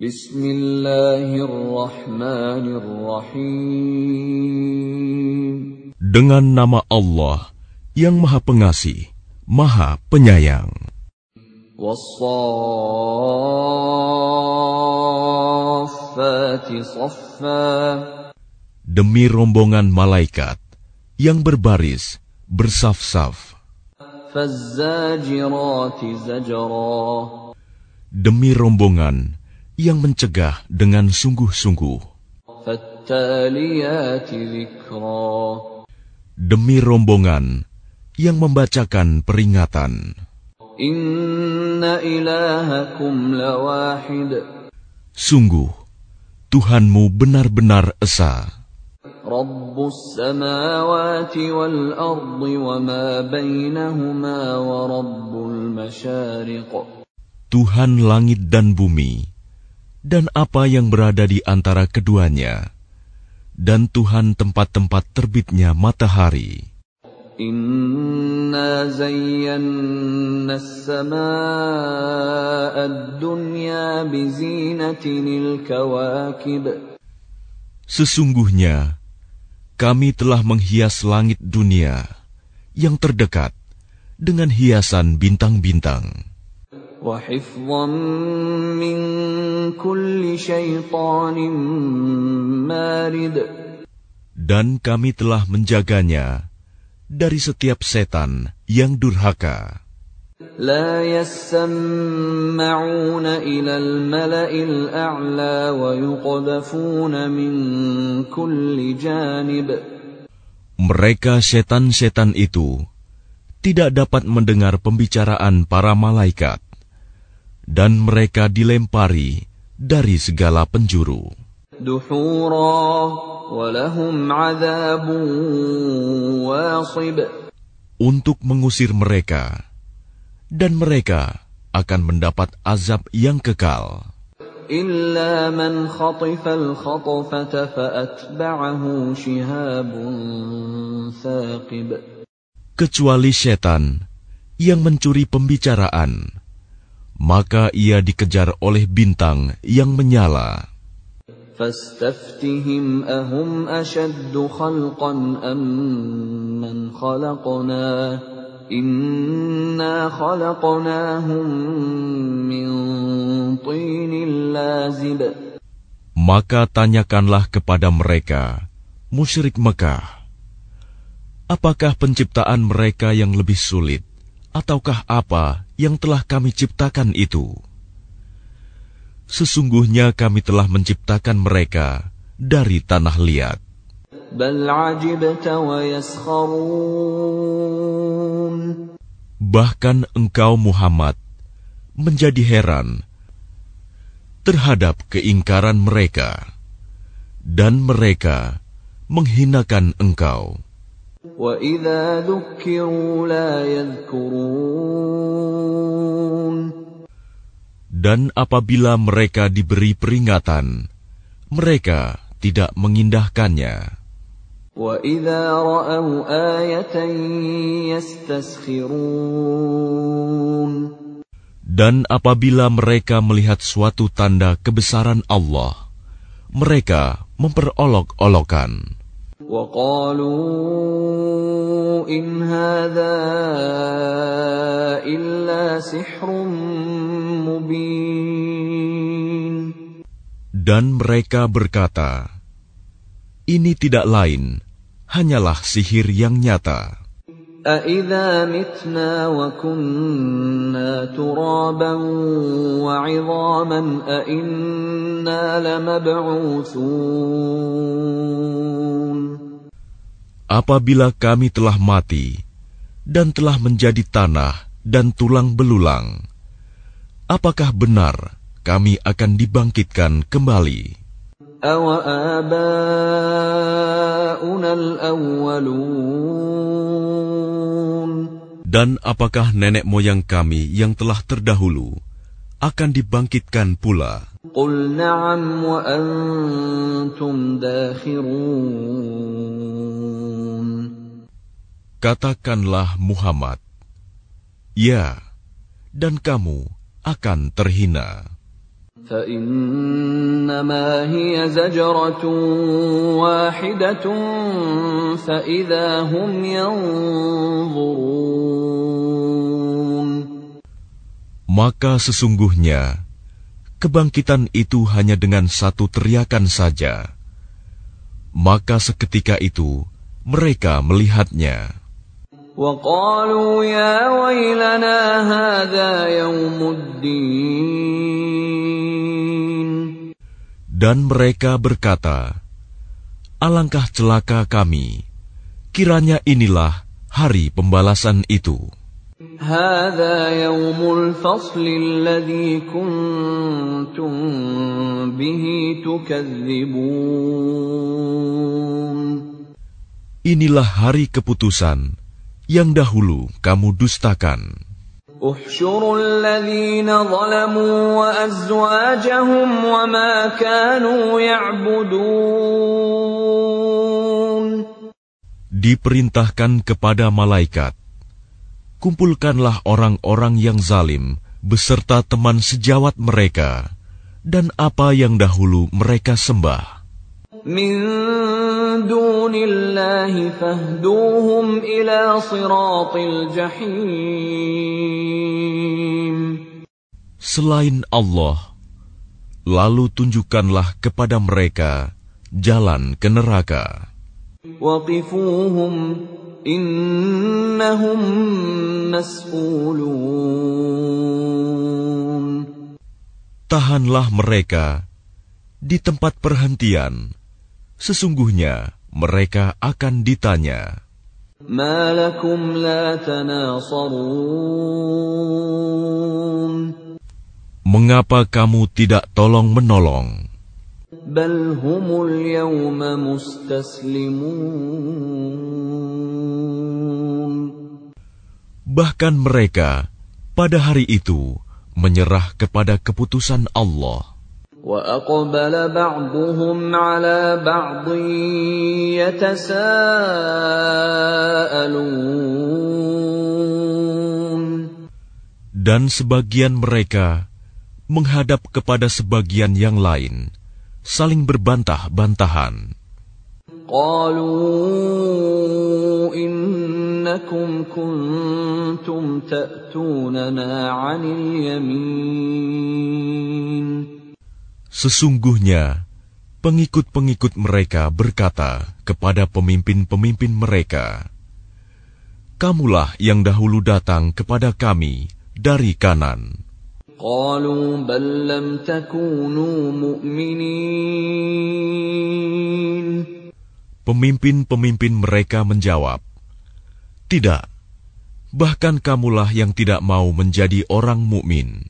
Bismillahirrahmanirrahim. Dengan nama Allah yang Maha Pengasih, Maha Penyayang. Demi rombongan malaikat yang berbaris, bersaf-saf. Demi rombongan yang mencegah dengan sungguh-sungguh. Demi rombongan yang membacakan peringatan. Sungguh, Tuhanmu benar-benar esa. Tuhan langit dan bumi, dan apa yang berada di antara keduanya, dan Tuhan tempat-tempat terbitnya matahari. Inna zayyana as-samaa'a ad-dunya bizinatinil kawakib. Sesungguhnya kami telah menghias langit dunia yang terdekat dengan hiasan bintang-bintang. وحفظا من كل شيطان مارد Dan kami telah menjaganya dari setiap setan yang durhaka. لا يسمعون إلى الملأ الأعلى ويقذفون من كل جانب Mereka setan-setan itu tidak dapat mendengar pembicaraan para malaikat, dan mereka dilempari dari segala penjuru. دحورا ولهم عذاب واصب Untuk mengusir mereka, dan mereka akan mendapat azab yang kekal. إلا من خطف الخطفة فأتبعه شهاب ثاقب kecuali setan yang mencuri pembicaraan, maka ia dikejar oleh bintang yang menyala. فاستفتهم أهم أشد خلقا أم من خلقنا إنا خلقناهم من طين لازب Maka tanyakanlah kepada mereka, musyrik Mekah, apakah penciptaan mereka yang lebih sulit, ataukah apa yang telah kami ciptakan itu? Sesungguhnya kami telah menciptakan mereka dari tanah liat. Bahkan engkau Muhammad menjadi heran terhadap keingkaran mereka dan mereka menghinakan engkau. وإذا ذكروا لا يذكرون Dan apabila mereka diberi peringatan, mereka tidak mengindahkannya. وإذا رأوا آية يستسخرون Dan apabila mereka melihat suatu tanda kebesaran Allah, mereka memperolok-olokan. وقالوا إن هذا إلا سحر مبين Dan mereka berkata, "Ini tidak lain, hanyalah sihir yang nyata." أإذا متنا وكنا ترابا وعظاما أإنا لمبعوثون apabila kami telah mati dan telah menjadi tanah dan tulang belulang, apakah benar kami akan dibangkitkan kembali? Dan apakah nenek moyang kami yang telah terdahulu akan dibangkitkan pula? Qul na'am wa antum dakhirun. Katakanlah Muhammad, "Ya, dan kamu akan terhina." فإنما هي زجرة واحدة فإذا هم ينظرون Maka sesungguhnya kebangkitan itu hanya dengan satu teriakan saja. Maka seketika itu mereka melihatnya. وقالوا يا ويلنا هذا يوم الدين Dan mereka berkata, Alangkah celaka kami, kiranya inilah hari pembalasan itu. هذا يوم الفصل الذي كنتم به تكذبون Inilah hari keputusan yang dahulu kamu dustakan. احشروا الذين ظلموا وأزواجهم وما كانوا يعبدون Diperintahkan kepada malaikat, kumpulkanlah orang-orang yang zalim beserta teman sejawat mereka dan apa yang dahulu mereka sembah. من دون الله فاهدوهم إلى صراط الجحيم Selain Allah, lalu tunjukkanlah kepada mereka jalan ke neraka. وقفوهم إنهم مسؤولون Tahanlah mereka di tempat perhentian. Sesungguhnya mereka akan ditanya. Mengapa kamu tidak tolong menolong? Bahkan mereka pada hari itu menyerah kepada keputusan Allah. وأقبل بعضهم على بعض يتساءلون Dan sebagian mereka menghadap kepada sebagian yang lain, saling berbantah-bantahan. قالوا إنكم كنتم تأتوننا عن اليمين Sesungguhnya, pengikut-pengikut mereka berkata kepada pemimpin-pemimpin mereka, "Kamulah yang dahulu datang kepada kami dari kanan." قالوا بل لم تكونوا مؤمنين Pemimpin-pemimpin mereka menjawab, "Tidak, bahkan kamulah yang tidak mau menjadi orang mukmin."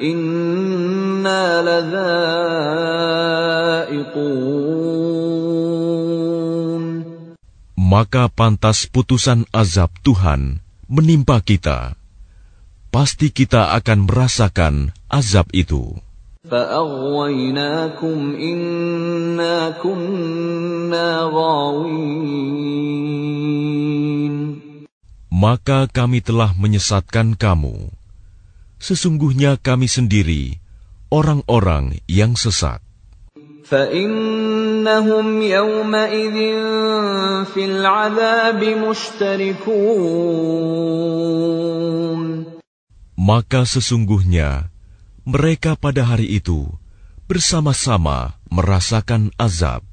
inna ladha'iqun. Maka pantas putusan azab Tuhan menimpa kita. Pasti kita akan merasakan azab itu. Maka kami telah menyesatkan kamu. Sesungguhnya kami sendiri orang-orang yang sesat. فإنهم يومئذ في العذاب مشتركون Maka sesungguhnya mereka pada hari itu bersama-sama merasakan azab.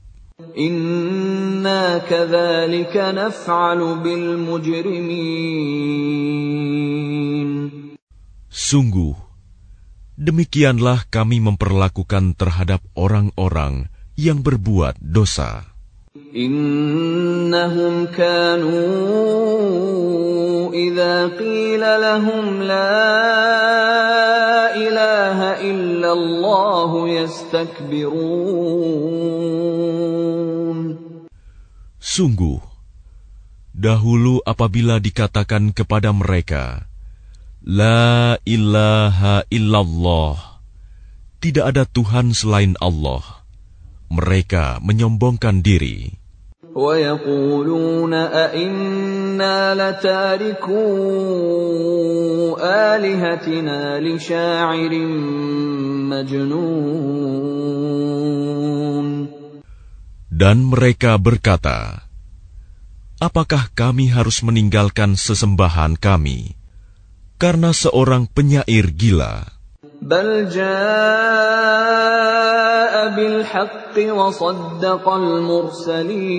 إنا كذلك نفعل بالمجرمين Sungguh, demikianlah kami memperlakukan terhadap orang-orang yang berbuat dosa. Innahum kanu idza qila lahum la ilaha illallah yastakbirun Sungguh, dahulu apabila dikatakan kepada mereka, La ilaha illallah, tidak ada Tuhan selain Allah, mereka menyombongkan diri. ويقولون أئنا لتاركو آلهتنا لشاعر مجنون Dan mereka berkata, Apakah kami harus meninggalkan sesembahan kami karena seorang penyair gila? بل جاء بالحق وصدق المرسلين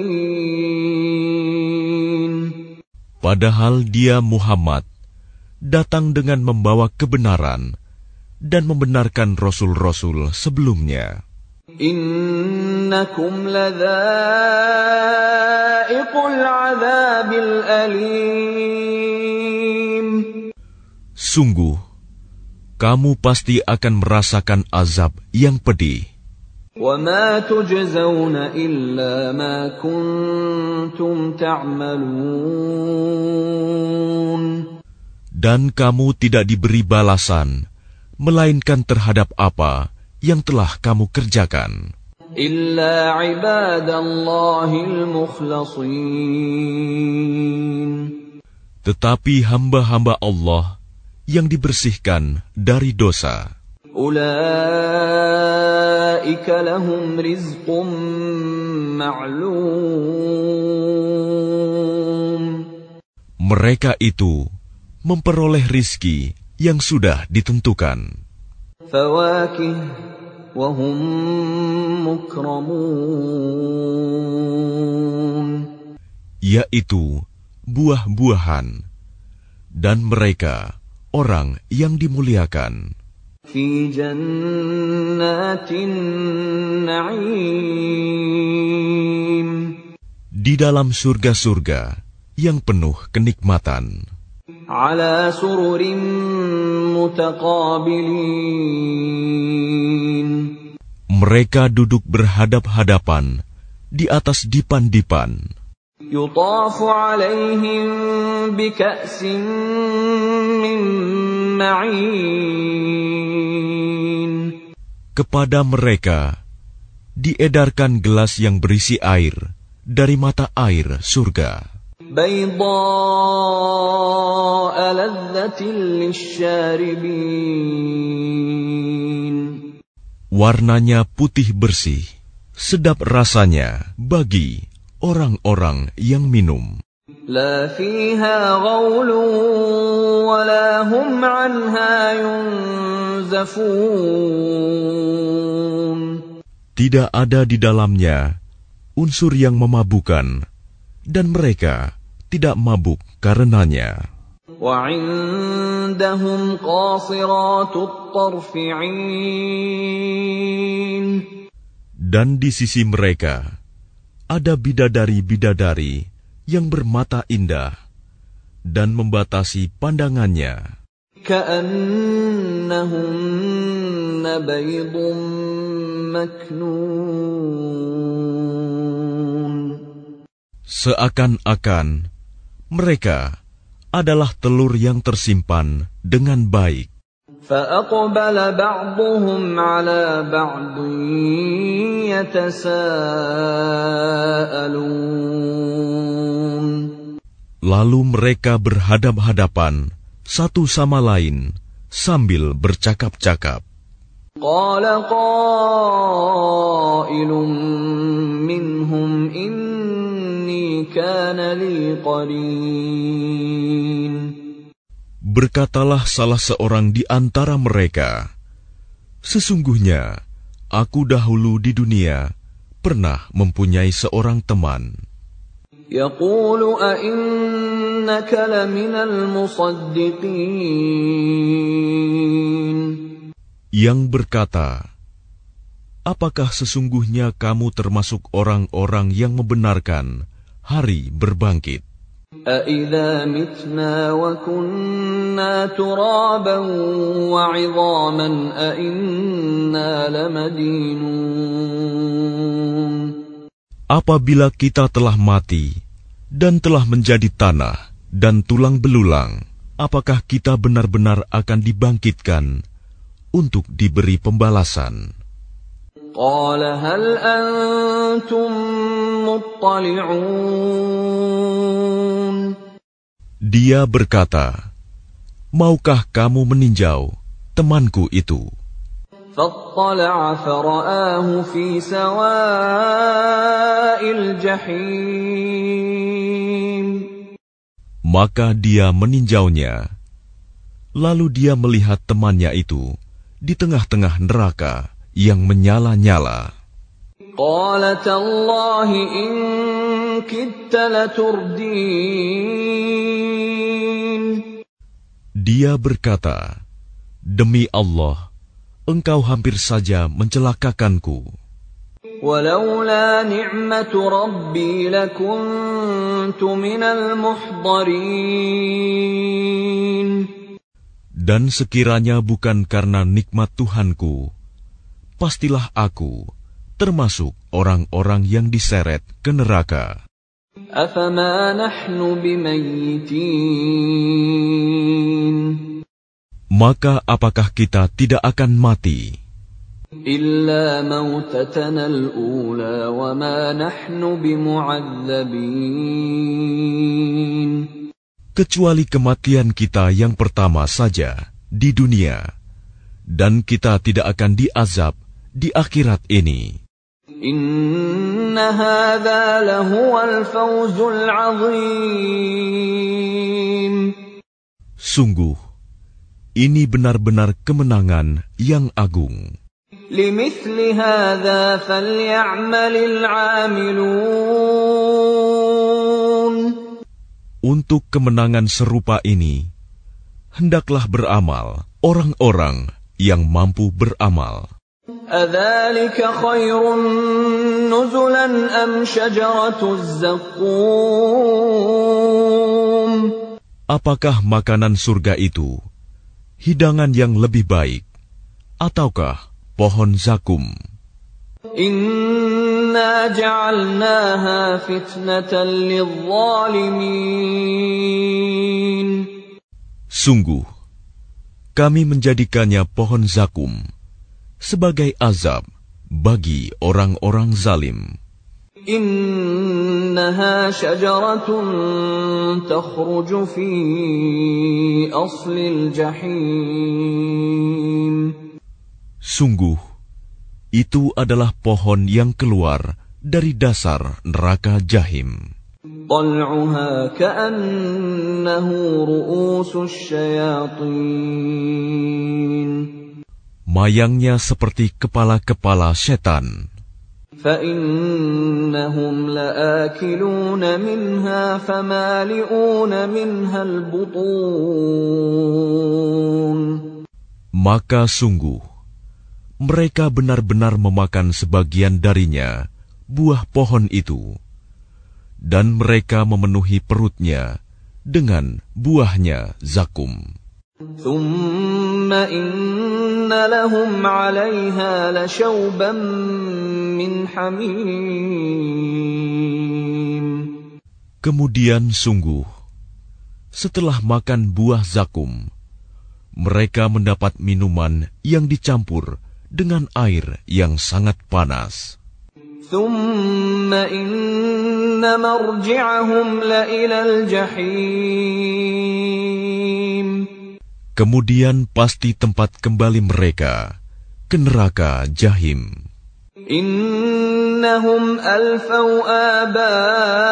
Padahal dia Muhammad datang dengan membawa kebenaran dan membenarkan rasul-rasul sebelumnya. إنكم لذائق العذاب الأليم Sungguh, kamu pasti akan merasakan azab yang pedih. وما تجزون إلا ما كنتم تعملون Dan kamu tidak diberi balasan, melainkan terhadap apa yang telah kamu kerjakan. إلا عباد الله المخلصين Tetapi hamba-hamba Allah yang dibersihkan dari dosa. Mereka itu memperoleh rizki yang sudah ditentukan. Yaitu buah-buahan dan mereka orang yang dimuliakan. Di dalam surga-surga yang penuh kenikmatan. Mereka duduk berhadap-hadapan di atas dipan-dipan. يطاف عليهم بكأس من معين Kepada mereka diedarkan gelas yang berisi air dari mata air surga. بيضاء لذة للشاربين Warnanya putih bersih, sedap rasanya bagi orang-orang yang minum. لا فيها غول ولا هم عنها ينزفون Tidak ada di dalamnya unsur yang memabukan, dan mereka tidak mabuk karenanya. وعندهم قاصرات الطرف عين Dan di sisi mereka ada bidadari-bidadari yang bermata indah dan membatasi pandangannya. كأنهن بيض مكنون Seakan-akan mereka adalah telur yang tersimpan dengan baik. فأقبل بعضهم على بعض يتساءلون Lalu mereka berhadap-hadapan satu sama lain sambil bercakap-cakap. قال قائل منهم إني كان لي قرين Berkatalah salah seorang di antara mereka, "Sesungguhnya Aku dahulu di dunia pernah mempunyai seorang teman. Yang berkata, Apakah sesungguhnya kamu termasuk orang-orang yang membenarkan hari berbangkit? أَإِذَا مِتْنَا وَكُنَّا تُرَابًا وَعِظَامًا أَإِنَّا لَمَدِينُونَ Apabila kita telah mati dan telah menjadi tanah dan tulang belulang, apakah kita benar-benar akan dibangkitkan untuk diberi pembalasan? قال هل أنتم مطلعون Dia berkata, Maukah kamu meninjau temanku itu? فاطلع فرآه في سواء الجحيم Maka dia meninjaunya. Lalu dia melihat temannya itu di tengah-tengah neraka yang menyala-nyala. قال تالله إن كدت لتردين Dia berkata, Demi Allah, engkau hampir saja mencelakakanku. ولولا نعمة ربي لكنت من المحضرين Dan sekiranya bukan karena nikmat Tuhanku, pastilah aku termasuk orang-orang yang diseret ke neraka. Maka apakah kita tidak akan mati? Kecuali kematian kita yang pertama saja di dunia, dan kita tidak akan diazab di akhirat ini. إن هذا لهو الفوز العظيم Sungguh, ini benar-benar kemenangan yang agung. لمثل هذا فليعمل العاملون Untuk kemenangan serupa ini, hendaklah beramal orang-orang yang mampu beramal. أذلك خير نزلا أم شجرة الزقوم Apakah makanan surga itu hidangan yang lebih baik, ataukah pohon zakum? إنا جعلناها فتنة للظالمين Sungguh, kami menjadikannya pohon zakum sebagai azab bagi orang-orang zalim. إنها شجرة تخرج في أصل الجحيم Sungguh, itu adalah pohon yang keluar dari dasar neraka jahim. طلعها كأنه رؤوس الشياطين Mayangnya seperti kepala-kepala setan. فإنهم لآكلون منها فمالئون منها البطون Maka sungguh, mereka benar-benar memakan sebagian darinya, buah pohon itu. Dan mereka memenuhi perutnya dengan buahnya zakum. ثم Kemudian sungguh setelah makan buah zakum mereka mendapat minuman yang dicampur dengan air yang sangat panas kemudian pasti tempat kembali mereka ke neraka jahim. Innahum alfau aba'ahum.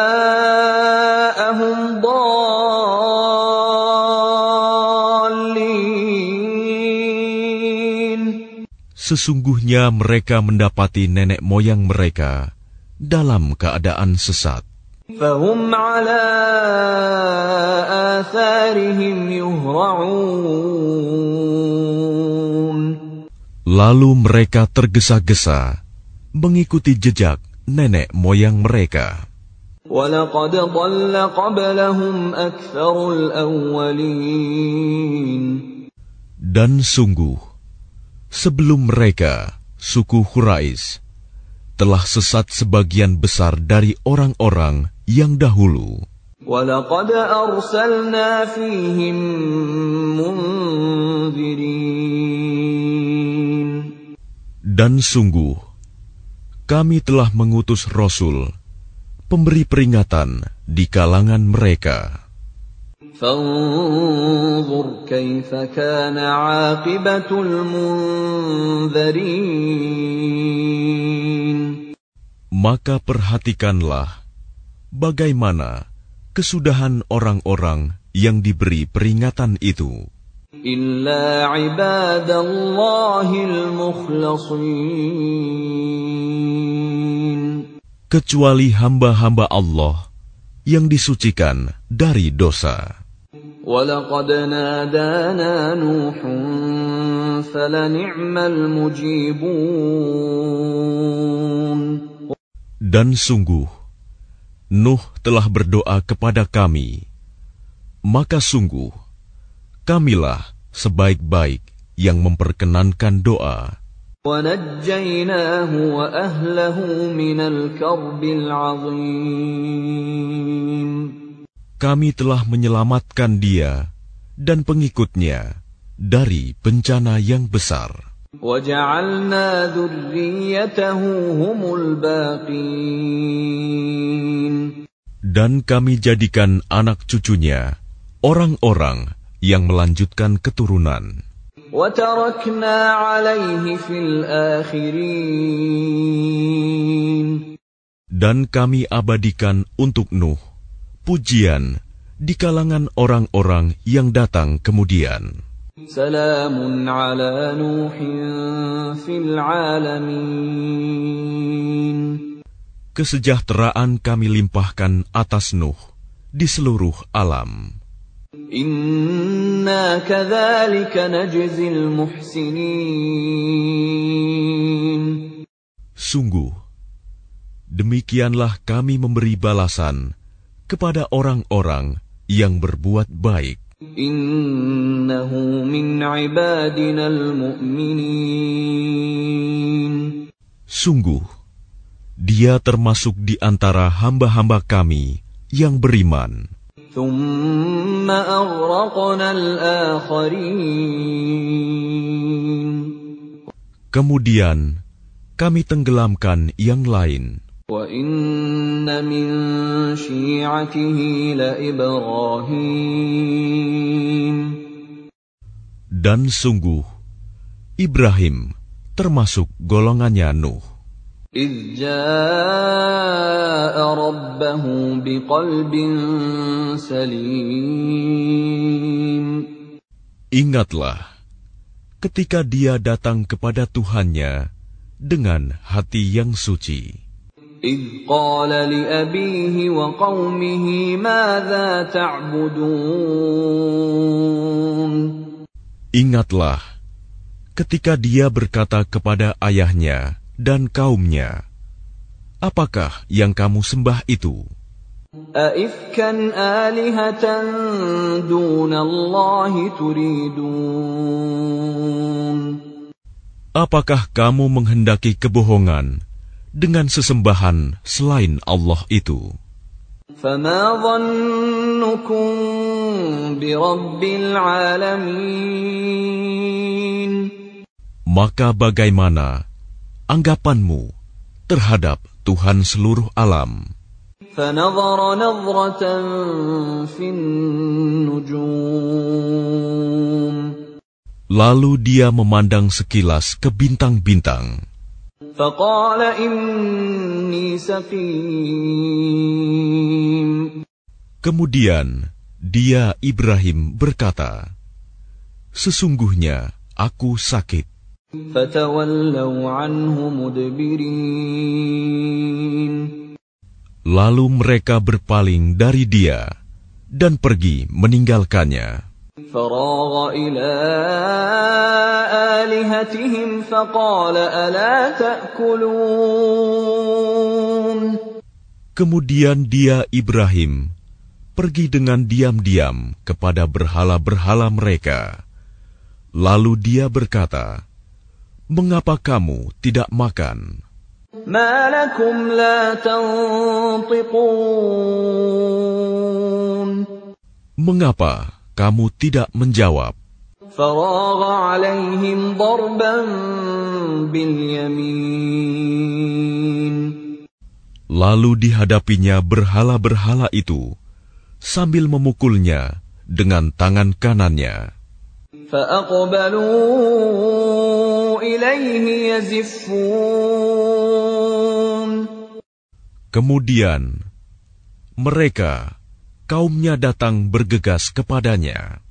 Sesungguhnya mereka mendapati nenek moyang mereka dalam keadaan sesat. فهم على آثارهم يهرعون Lalu mereka tergesa-gesa mengikuti jejak nenek moyang mereka. ولقد ضل قبلهم أكثر الأولين Dan sungguh, sebelum mereka, suku Quraisy telah sesat sebagian besar dari orang-orang yang dahulu. ولقد أرسلنا فيهم منذرين Dan sungguh, kami telah mengutus Rasul, pemberi peringatan di kalangan mereka. فانظر كيف كان عاقبة المنذرين Maka perhatikanlah bagaimana kesudahan orang-orang yang diberi peringatan itu. إلا عباد الله المخلصين kecuali hamba-hamba Allah yang disucikan dari dosa. ولقد نادانا نوح فلنعم المجيبون Dan sungguh, Nuh telah berdoa kepada kami, maka sungguh kamilah sebaik-baik yang memperkenankan doa. Kami telah menyelamatkan dia dan pengikutnya dari bencana yang besar. وجعلنا ذريته هم الباقين Dan kami jadikan anak cucunya orang-orang yang melanjutkan keturunan. وتركنا عليه في الآخرين Dan kami abadikan untuk Nuh pujian di kalangan orang-orang yang datang kemudian. Salamun ala fil alamin. Kesejahteraan kami limpahkan atas Nuh di seluruh alam. Inna. Sungguh demikianlah kami memberi balasan kepada orang-orang yang berbuat baik. Sungguh, dia termasuk di antara hamba-hamba kami yang beriman. Kemudian, kami tenggelamkan yang lain. وإن من شيعته لإبراهيم Dan sungguh, Ibrahim termasuk golongannya Nuh. إذ جاء ربه بقلب سليم Ingatlah, ketika dia datang kepada Tuhannya dengan hati yang suci. إذ قال لأبيه وقومه ماذا تعبدون Ingatlah, ketika dia berkata kepada ayahnya dan kaumnya, "Apakah yang kamu sembah itu? أئفكا آلهة دون الله تريدون Apakah kamu menghendaki kebohongan dengan sesembahan selain Allah itu?" فما ظنكم برب العالمين Maka bagaimana anggapanmu terhadap Tuhan seluruh alam? فنظر نظرة في النجوم Lalu dia memandang sekilas ke bintang-bintang. فقال إني سقيم Kemudian dia Ibrahim berkata, "Sesungguhnya aku sakit." فتولوا عنه مدبرين Lalu mereka berpaling dari dia dan pergi meninggalkannya. فراغ إلى آلهتهم فقال ألا تأكلون Kemudian dia Ibrahim pergi dengan diam-diam kepada berhala-berhala mereka. Lalu dia berkata, "Mengapa kamu tidak makan?" ما لكم لا تنطقون Mengapa kamu tidak menjawab. Lalu dihadapinya berhala-berhala itu sambil memukulnya dengan tangan kanannya. Kemudian mereka kaumnya datang bergegas kepadanya.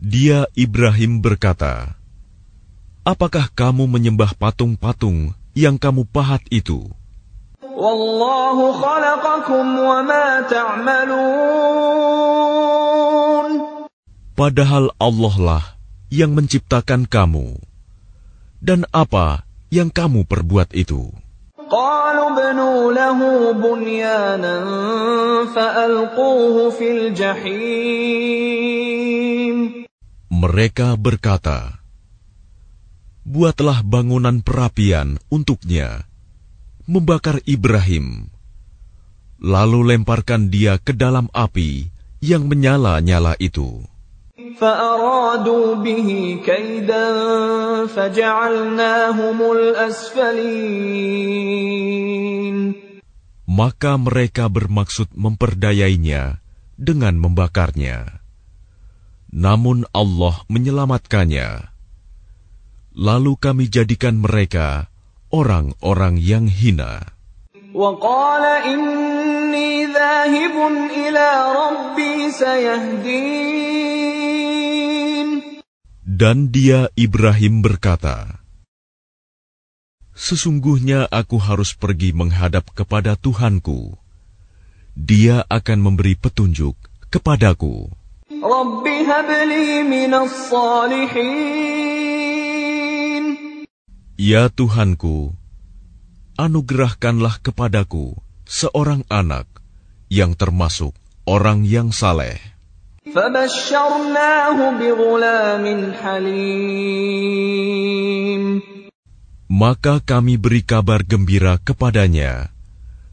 Dia Ibrahim berkata, Apakah kamu menyembah patung-patung yang kamu pahat itu? Padahal Allah lah yang menciptakan kamu. Dan apa yang kamu perbuat itu? قالوا ابنوا له بنيانا فألقوه في الجحيم Mereka berkata, Buatlah bangunan perapian untuknya, membakar Ibrahim, lalu lemparkan dia ke dalam api yang menyala-nyala itu. فأرادوا به كيدا فجعلناهم الأسفلين Maka mereka bermaksud memperdayainya dengan membakarnya. Namun Allah menyelamatkannya. Lalu kami jadikan mereka orang-orang yang hina. وقال إني ذاهب إلى ربي سيهدين dan dia Ibrahim berkata, Sesungguhnya aku harus pergi menghadap kepada Tuhanku. Dia akan memberi petunjuk kepadaku. Ya Tuhanku, anugerahkanlah kepadaku seorang anak yang termasuk orang yang saleh. فبشرناه بغلام حليم Maka kami beri kabar gembira kepadanya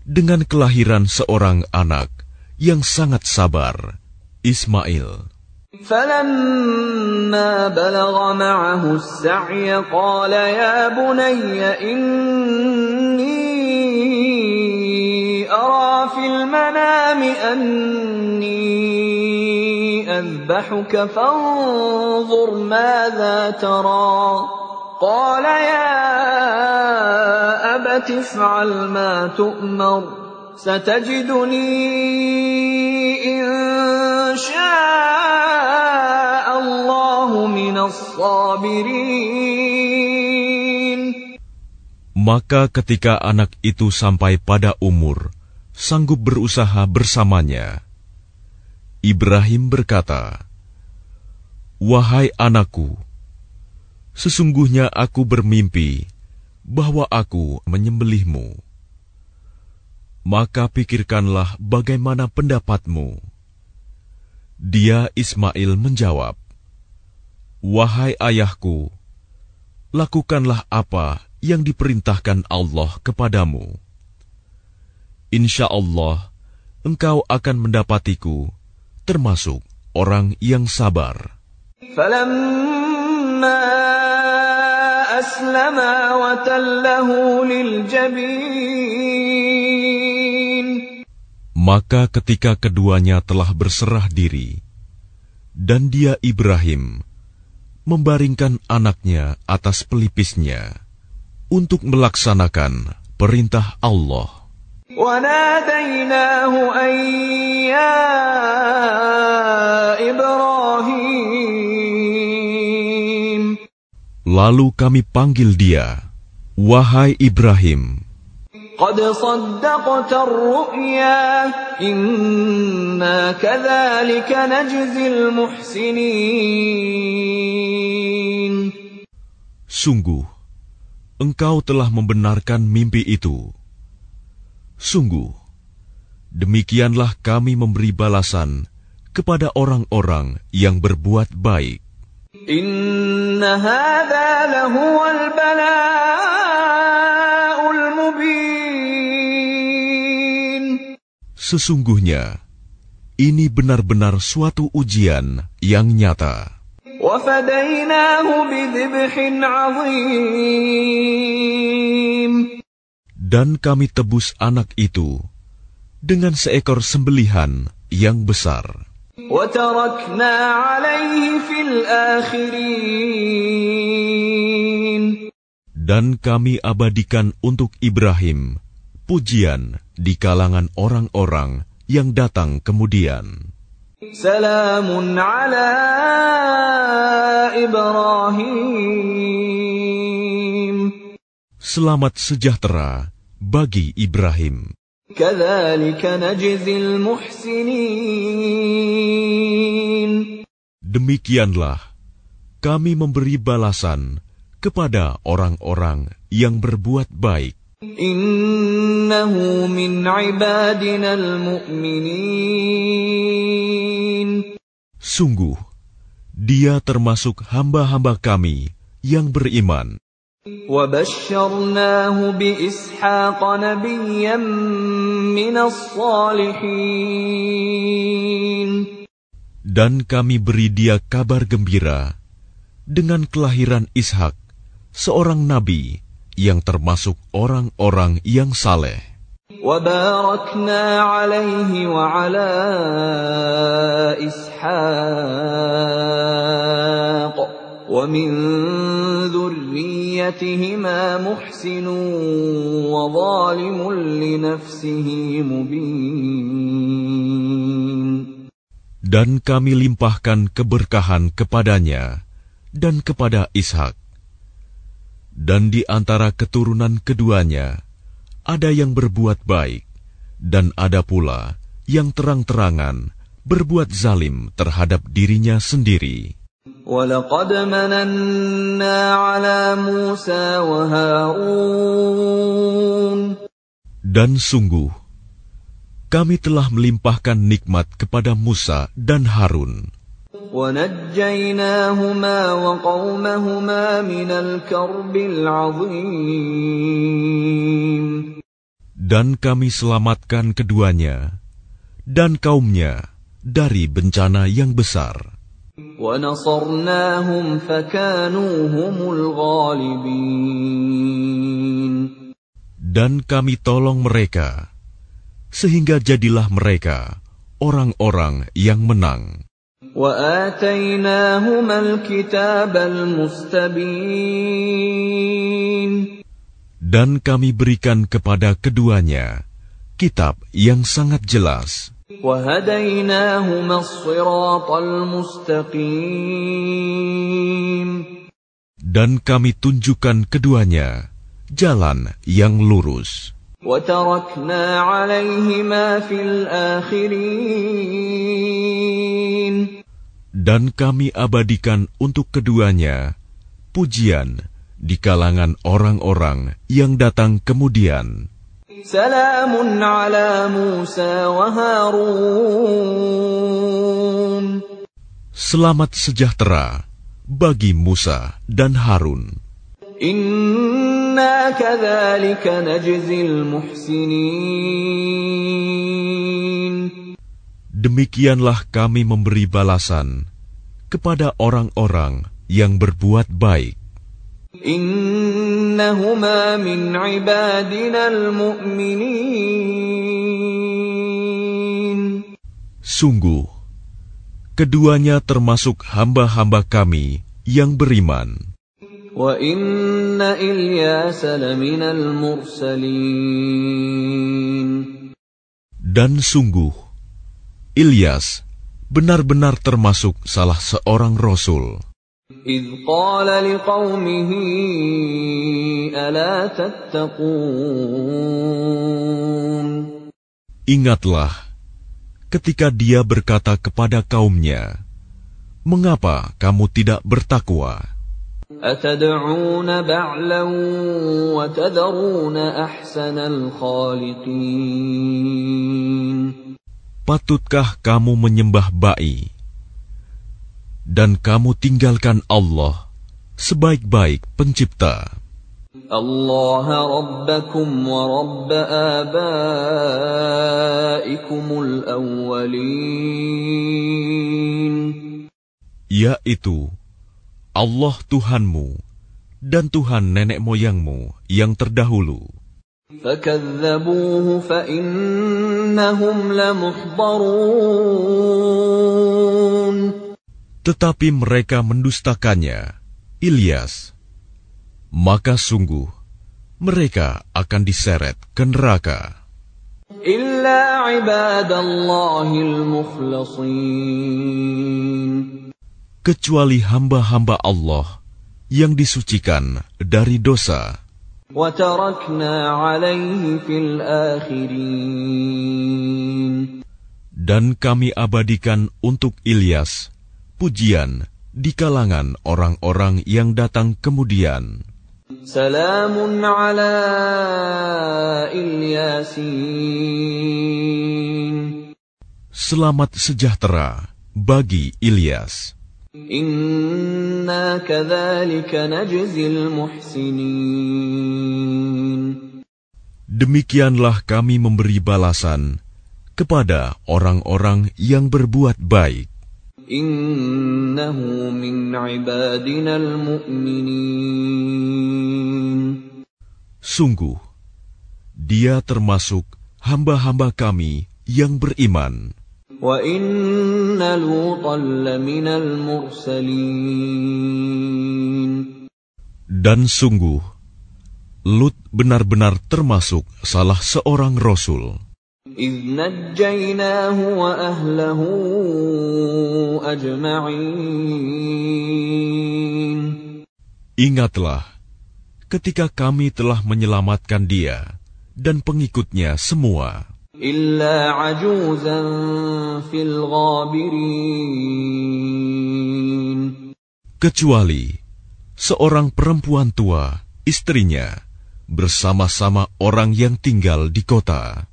dengan kelahiran seorang anak yang sangat sabar, Ismail. فلما بلغ معه السعي قال يا بني إني أرى في المنام أني أذبحك فانظر ماذا ترى قال يا أبت افعل ما تؤمر ستجدني إن شاء الله من الصابرين Maka ketika anak itu sampai pada umur sanggup berusaha bersamanya, Ibrahim berkata, "Wahai anakku, sesungguhnya aku bermimpi bahwa aku menyembelihmu. Maka pikirkanlah bagaimana pendapatmu." Dia Ismail menjawab, "Wahai ayahku, lakukanlah apa yang diperintahkan Allah kepadamu. Insya Allah, engkau akan mendapatiku termasuk orang yang sabar. Maka ketika keduanya telah berserah diri, dan dia Ibrahim membaringkan anaknya atas pelipisnya untuk melaksanakan perintah Allah. وناديناه أن يا إبراهيم Lalu kami panggil dia, "Wahai Ibrahim, قد صدقت الرؤيا إنا كذلك نجزي المحسنين Sungguh, engkau telah membenarkan mimpi itu. Sungguh, demikianlah kami memberi balasan kepada orang-orang yang berbuat baik. Inna hadha lahuwal bala'ul mubin. Sesungguhnya, ini benar-benar suatu ujian yang nyata. وفديناه بذبح عظيم dan kami tebus anak itu dengan seekor sembelihan yang besar. Dan kami abadikan untuk Ibrahim pujian di kalangan orang-orang yang datang kemudian. Salamun ala Ibrahim. Selamat sejahtera bagi Ibrahim. Demikianlah kami memberi balasan kepada orang-orang yang berbuat baik. Sungguh, dia termasuk hamba-hamba kami yang beriman. وبشرناه بإسحاق نبيا من الصالحين Dan kami beri dia kabar gembira dengan kelahiran Ishak, seorang nabi yang termasuk orang-orang yang saleh. وباركنا عليه وعلى إسحاق ومن ذريتهما محسن وظالم لنفسه مبين Dan kami limpahkan keberkahan kepadanya dan kepada Ishak. Dan di antara keturunan keduanya, ada yang berbuat baik, dan ada pula yang terang-terangan berbuat zalim terhadap dirinya sendiri. ولقد مننا على موسى وهارون Dan sungguh, kami telah melimpahkan nikmat kepada Musa dan Harun, ونجيناهما وقومهما من الكرب العظيم dan kami selamatkan keduanya dan kaumnya dari bencana yang besar. Dan kami tolong mereka, sehingga jadilah mereka orang-orang yang menang. Dan kami berikan kepada keduanya kitab yang sangat jelas. Dan kami tunjukkan keduanya jalan yang lurus. Dan kami abadikan untuk keduanya pujian di kalangan orang-orang yang datang kemudian. Salamun ala Musa wa Harun. Selamat sejahtera bagi Musa dan Harun. Inna kathalika najzil muhsinin. Demikianlah kami memberi balasan kepada orang-orang yang berbuat baik. Inna innahuma min. Sungguh, keduanya termasuk hamba-hamba kami yang beriman. Dan sungguh, Ilyas benar-benar termasuk salah seorang rasul. إذ قال لقومه ألا تتقون Ingatlah ketika dia berkata kepada kaumnya, "Mengapa kamu tidak bertakwa?" أتدعون بعلا وتذرون أحسن الخالقين Patutkah kamu menyembah ba'i dan kamu tinggalkan Allah sebaik-baik pencipta? الله ربكم ورب آبائكم الأولين Yaitu Allah Tuhanmu dan Tuhan nenek moyangmu yang terdahulu. فكذبوه فإنهم لمحضرون tetapi mereka mendustakannya, Ilyas. Maka sungguh, mereka akan diseret ke neraka. Kecuali hamba-hamba Allah yang disucikan dari dosa. Dan kami abadikan untuk Ilyas pujian di kalangan orang-orang yang datang kemudian. Salamun ala Ilyasin. Selamat sejahtera bagi Ilyas. Inna. Demikianlah kami memberi balasan kepada orang-orang yang berbuat baik. Innahu min ibadinal mu'minin. Sungguh, dia termasuk hamba-hamba kami yang beriman. Wa inna lutan mursalin. Dan sungguh, Lut benar-benar termasuk salah seorang rasul. إذ نجيناه وأهله أجمعين Ingatlah, ketika kami telah menyelamatkan dia dan pengikutnya semua, إلا عجوزا في الغابرين kecuali seorang perempuan tua, istrinya, bersama-sama orang yang tinggal di kota.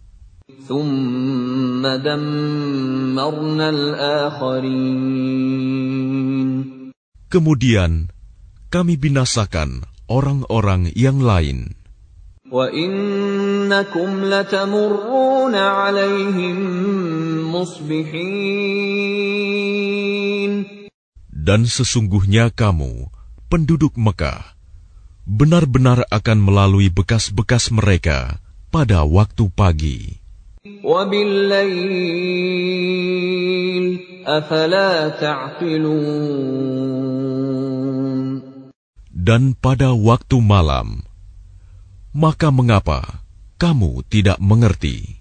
ثم دمرنا الآخرين Kemudian kami binasakan orang-orang yang lain. وإنكم لتمرون عليهم مصبحين Dan sesungguhnya kamu, penduduk Mekah, benar-benar akan melalui bekas-bekas mereka pada waktu pagi. Dan pada waktu malam, maka mengapa kamu tidak mengerti?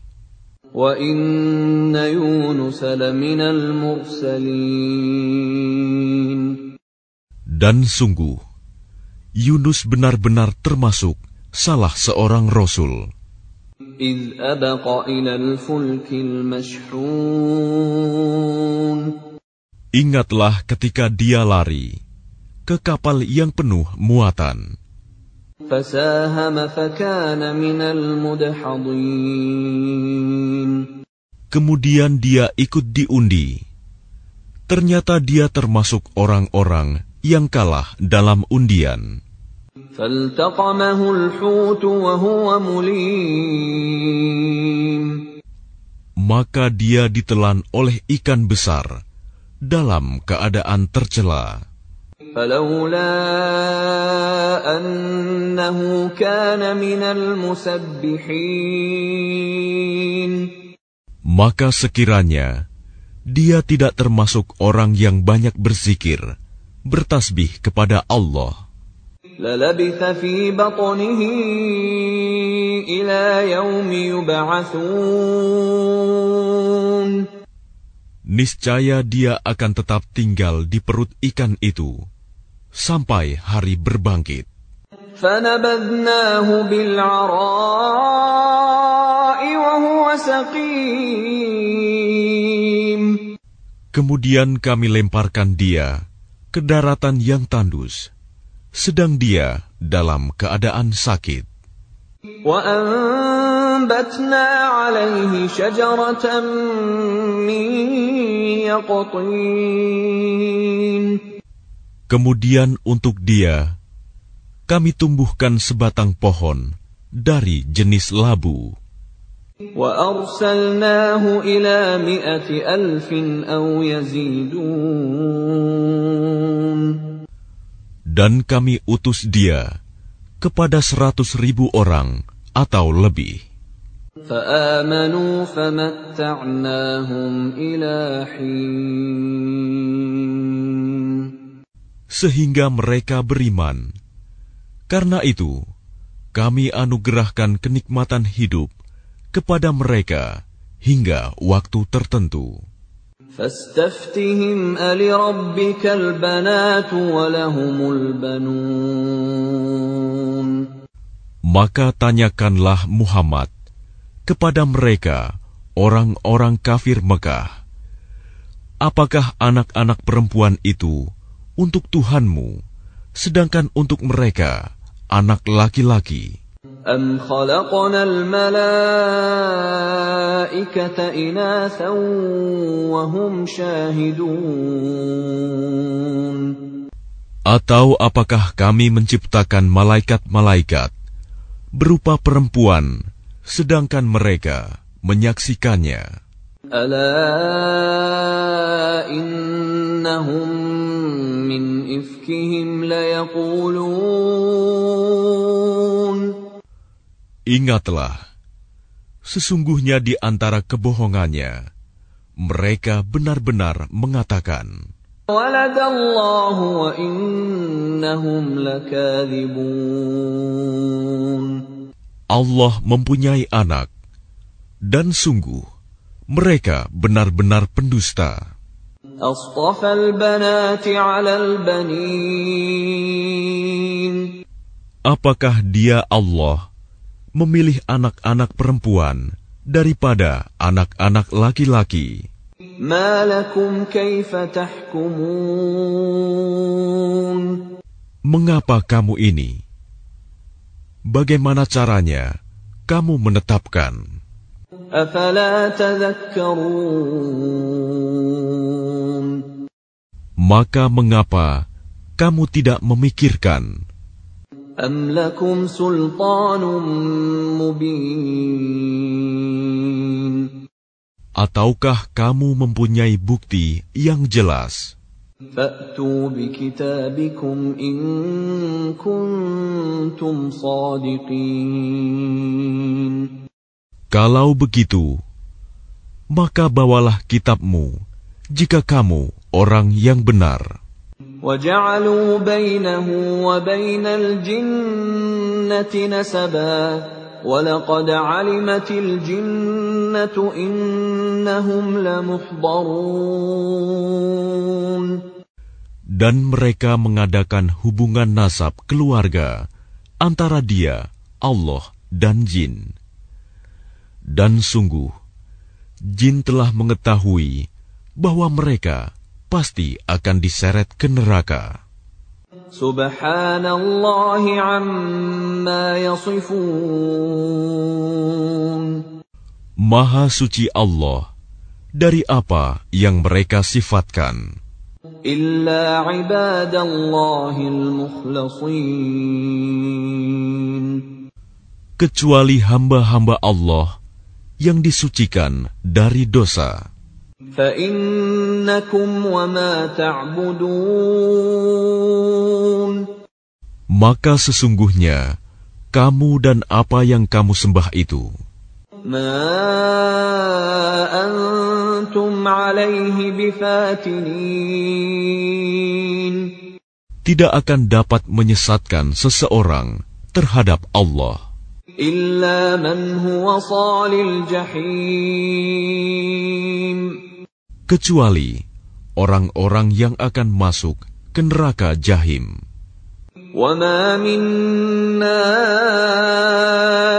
Dan sungguh, Yunus benar-benar termasuk salah seorang rasul. إذ أبق إلى الفلك المشحون Ingatlah ketika dia lari ke kapal yang penuh muatan. فساهم فكان من المدحضين Kemudian dia ikut diundi. Ternyata dia termasuk orang-orang yang kalah dalam undian. فالتقمه الحوت وهو مليم Maka dia ditelan oleh ikan besar dalam keadaan tercela. فلولا أنه كان من المسبحين Maka sekiranya dia tidak termasuk orang yang banyak berzikir, bertasbih kepada Allah, للبث في بطنه إلى يوم يبعثون niscaya dia akan tetap tinggal di perut ikan itu sampai hari berbangkit. فنبذناه بالعراء وهو سقيم Kemudian kami lemparkan dia ke daratan yang tandus, sedang dia dalam keadaan sakit. وأنبتنا عليه شجرة من يقطين Kemudian untuk dia, kami tumbuhkan sebatang pohon dari jenis labu. وأرسلناه إلى مئة ألف أو يزيدون dan kami utus dia kepada seratus ribu orang atau lebih. Sehingga mereka beriman. Karena itu, kami anugerahkan kenikmatan hidup kepada mereka hingga waktu tertentu. فاستفتهم ألربك البنات ولهم البنون Maka tanyakanlah Muhammad kepada mereka, orang-orang kafir Mekah, apakah anak-anak perempuan itu untuk Tuhanmu, sedangkan untuk mereka anak laki-laki? أم خلقنا الملائكة إناثا وهم شاهدون Atau apakah kami menciptakan malaikat-malaikat berupa perempuan, sedangkan mereka menyaksikannya? ألا إنهم من إفكهم ليقولون Ingatlah, sesungguhnya di antara kebohongannya, mereka benar-benar mengatakan, Allah mempunyai anak, dan sungguh mereka benar-benar pendusta. Apakah dia Allah memilih anak-anak perempuan daripada anak-anak laki-laki. Mengapa kamu ini? Bagaimana caranya kamu menetapkan? Maka mengapa kamu tidak memikirkan? أم لكم سلطان مبين Ataukah kamu mempunyai bukti yang jelas? فأتوا بكتابكم إن كنتم صادقين Kalau begitu, maka bawalah kitabmu jika kamu orang yang benar. وجعلوا بينه وبين الجنة نسبا ولقد علمت الجنة إنهم لمحضرون Dan mereka mengadakan hubungan nasab keluarga antara dia, Allah, dan jin. Dan sungguh, jin telah mengetahui bahwa mereka pasti akan diseret ke neraka. سبحان الله عما يصفون Maha suci Allah dari apa yang mereka sifatkan. إلا عباد الله المخلصين kecuali hamba-hamba Allah yang disucikan dari dosa. فإنكم وما تعبدون Maka sesungguhnya kamu dan apa yang kamu sembah itu ما أنتم عليه بفاتنين tidak akan dapat menyesatkan seseorang terhadap Allah إلا من هو صال الجحيم kecuali orang-orang yang akan masuk ke neraka jahim. وما منا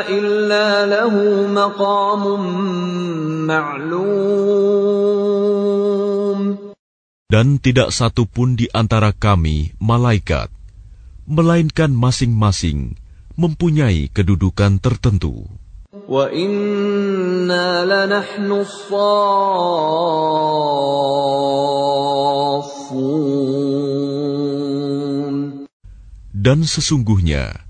إلا له مقام معلوم Dan tidak satu pun di antara kami, malaikat, melainkan masing-masing mempunyai kedudukan tertentu. Dan sesungguhnya,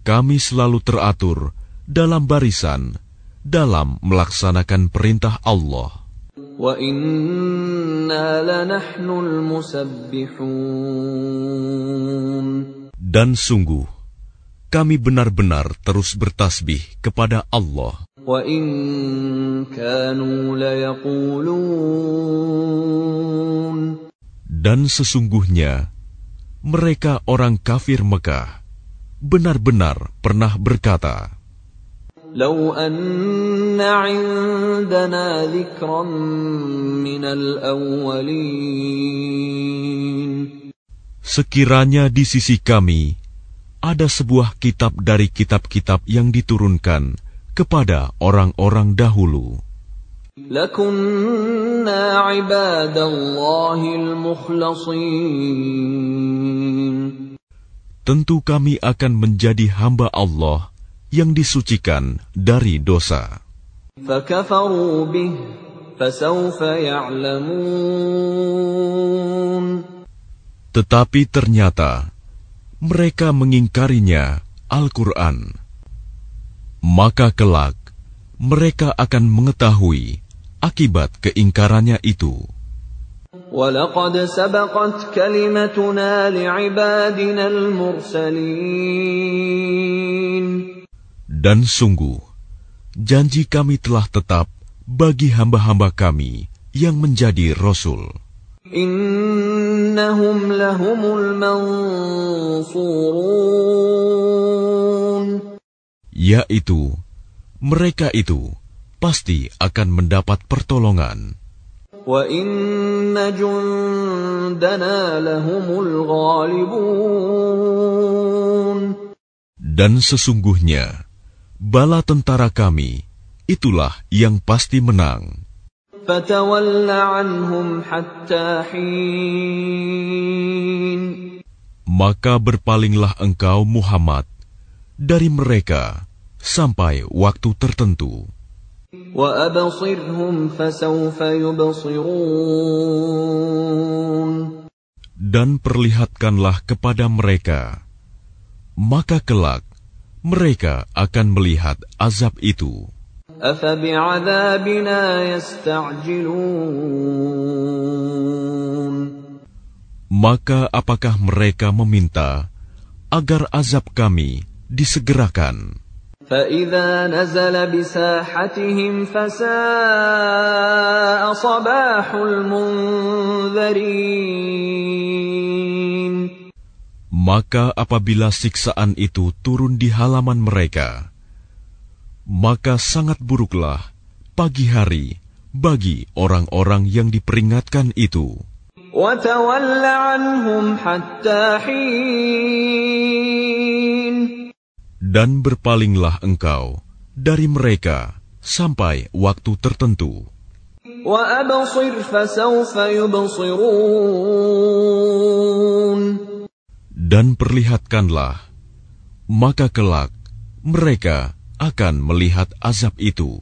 kami selalu teratur dalam barisan, dalam melaksanakan perintah Allah. Dan sungguh, kami benar-benar terus bertasbih kepada Allah. وَإِن كَانُوا لَيَقُولُونَ Dan sesungguhnya, mereka orang kafir Mekah benar-benar pernah berkata, لو أن عندنا ذكرا من الأولين Sekiranya di sisi kami ada sebuah kitab dari kitab-kitab yang diturunkan kepada orang-orang dahulu. Tentu kami akan menjadi hamba Allah yang disucikan dari dosa. Tetapi ternyata mereka mengingkarinya Al-Quran. Maka kelak mereka akan mengetahui akibat keingkarannya itu. ولقد سبقت كلمتنا لعبادنا المرسلين Dan sungguh, janji kami telah tetap bagi hamba-hamba kami yang menjadi Rasul. yaitu mereka itu pasti akan mendapat pertolongan. wa inna jundana lahumul dan sesungguhnya bala tentara kami itulah yang pasti menang. Maka berpalinglah engkau Muhammad dari mereka sampai waktu tertentu. Dan perlihatkanlah kepada mereka, maka kelak mereka akan melihat azab itu. أفبعذابنا يستعجلون Maka apakah mereka meminta agar azab kami disegerakan? فإذا نزل بساحتهم فساء صباح المنذرين Maka apabila siksaan itu turun di halaman mereka, maka sangat buruklah pagi hari bagi orang-orang yang diperingatkan itu. Dan berpalinglah engkau dari mereka sampai waktu tertentu. Dan perlihatkanlah, maka kelak mereka akan melihat azab itu.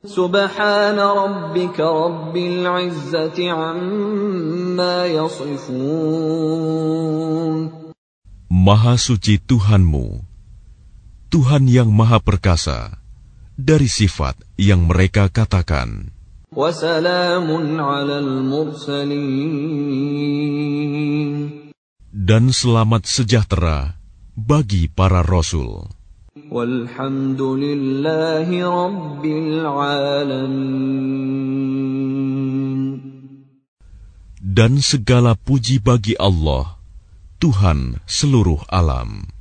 سبحان ربك رب العزة عما يصفون Maha suci Tuhanmu, Tuhan yang Maha Perkasa, dari sifat yang mereka katakan. وسلام على المرسلين Dan selamat sejahtera bagi para Rasul. dan segala puji bagi Allah Tuhan seluruh alam.